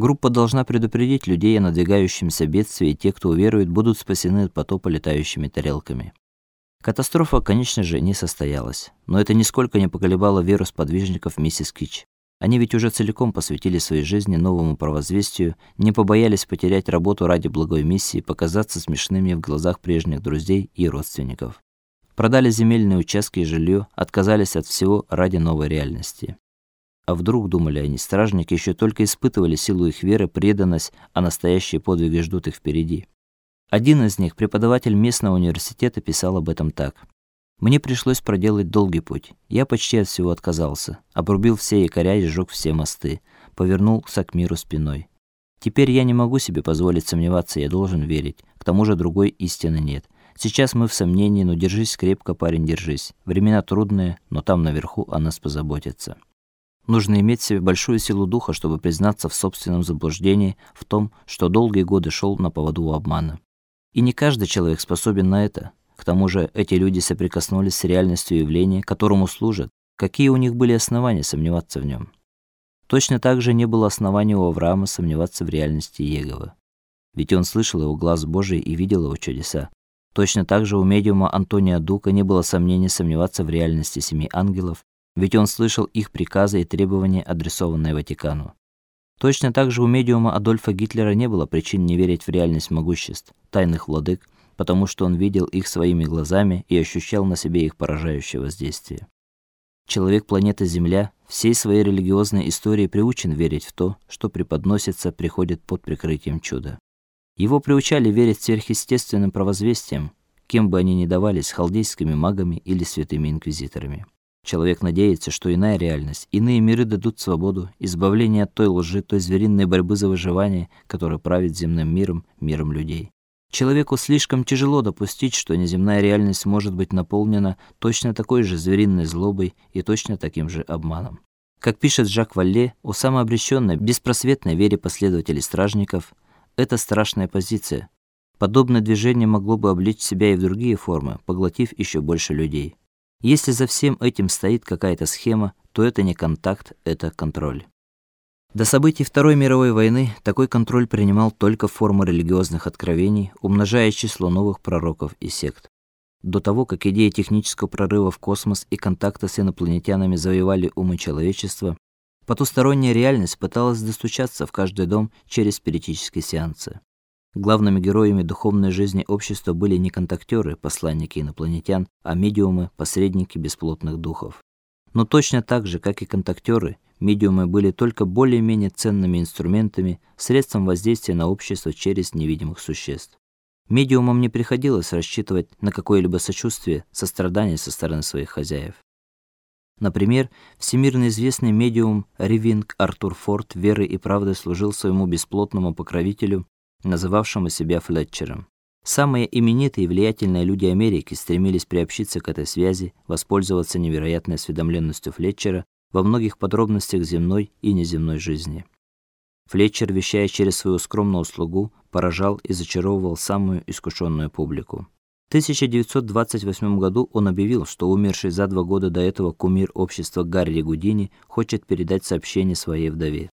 Группа должна предупредить людей о надвигающемся бедствии, и те, кто уверует, будут спасены от потопа летающими тарелками. Катастрофа, конечно же, не состоялась, но это нисколько не поколебало веру сподвижников миссис Кич. Они ведь уже целиком посвятили своей жизни новому провозвестию, не побоялись потерять работу ради благой миссии, показаться смешными в глазах прежних друзей и родственников. Продали земельные участки и жилье, отказались от всего ради новой реальности. А вдруг, думали они, стражники еще только испытывали силу их веры, преданность, а настоящие подвиги ждут их впереди. Один из них, преподаватель местного университета, писал об этом так: мне пришлось проделать долгий путь. Я почти от всего отказался, обрубил все якоря и сжег все мосты, повернулся к миру спиной. Теперь я не могу себе позволить сомневаться, я должен верить. К тому же другой истины нет. Сейчас мы в сомнении, но держись крепко, парень, держись. Времена трудные, но там наверху о нас позаботятся. Нужно иметь в себе большую силу духа, чтобы признаться в собственном заблуждении, в том, что долгие годы шел на поводу у обмана. И не каждый человек способен на это. К тому же эти люди соприкоснулись с реальностью явления, которому служат. Какие у них были основания сомневаться в нем? Точно так же не было оснований у Авраама сомневаться в реальности Иеговы. Ведь он слышал его глаз Божий и видел его чудеса. Точно так же у медиума Антония Дука не было сомнений сомневаться в реальности семи ангелов, ведь он слышал их приказы и требования, адресованные Ватикану. Точно так же у медиума Адольфа Гитлера не было причин не верить в реальность могуществ, тайных владык, потому что он видел их своими глазами и ощущал на себе их поражающее воздействие. Человек планеты Земля всей своей религиозной историей приучен верить в то, что преподносится, приходит под прикрытием чуда. Его приучали верить сверхъестественным провозвестиям, кем бы они ни давались, халдейскими магами или святыми инквизиторами. Человек надеется, что иная реальность, иные миры дадут свободу, избавление от той лжи, той звериной борьбы за выживание, которая правит земным миром, миром людей. Человеку слишком тяжело допустить, что неземная реальность может быть наполнена точно такой же звериной злобой и точно таким же обманом. Как пишет Жак Валле, у самообречённой, беспросветной вере последователей стражников это страшная позиция. Подобное движение могло бы облечь себя и в другие формы, поглотив еще больше людей. Если за всем этим стоит какая-то схема, то это не контакт, это контроль. До событий Второй мировой войны такой контроль принимал только формы религиозных откровений, умножая число новых пророков и сект. До того, как идея технического прорыва в космос и контакта с инопланетянами завоевали умы человечества, потусторонняя реальность пыталась достучаться в каждый дом через спиритические сеансы. Главными героями духовной жизни общества были не контактёры, посланники инопланетян, а медиумы, посредники бесплотных духов. Но точно так же, как и контактёры, Медиумы были только более-менее ценными инструментами, средством воздействия на общество через невидимых существ. Медиумам не приходилось рассчитывать на какое-либо сочувствие, сострадание со стороны своих хозяев. Например, всемирно известный медиум Ривинг Артур Форд верой и правдой служил своему бесплотному покровителю, называвшему себя Флетчером. Самые именитые и влиятельные люди Америки стремились приобщиться к этой связи, воспользоваться невероятной осведомленностью Флетчера во многих подробностях земной и неземной жизни. Флетчер, вещая через свою скромную слугу, поражал и зачаровывал самую искушенную публику. В 1928 году он объявил, что умерший за два года до этого кумир общества Гарри Гудини хочет передать сообщение своей вдове.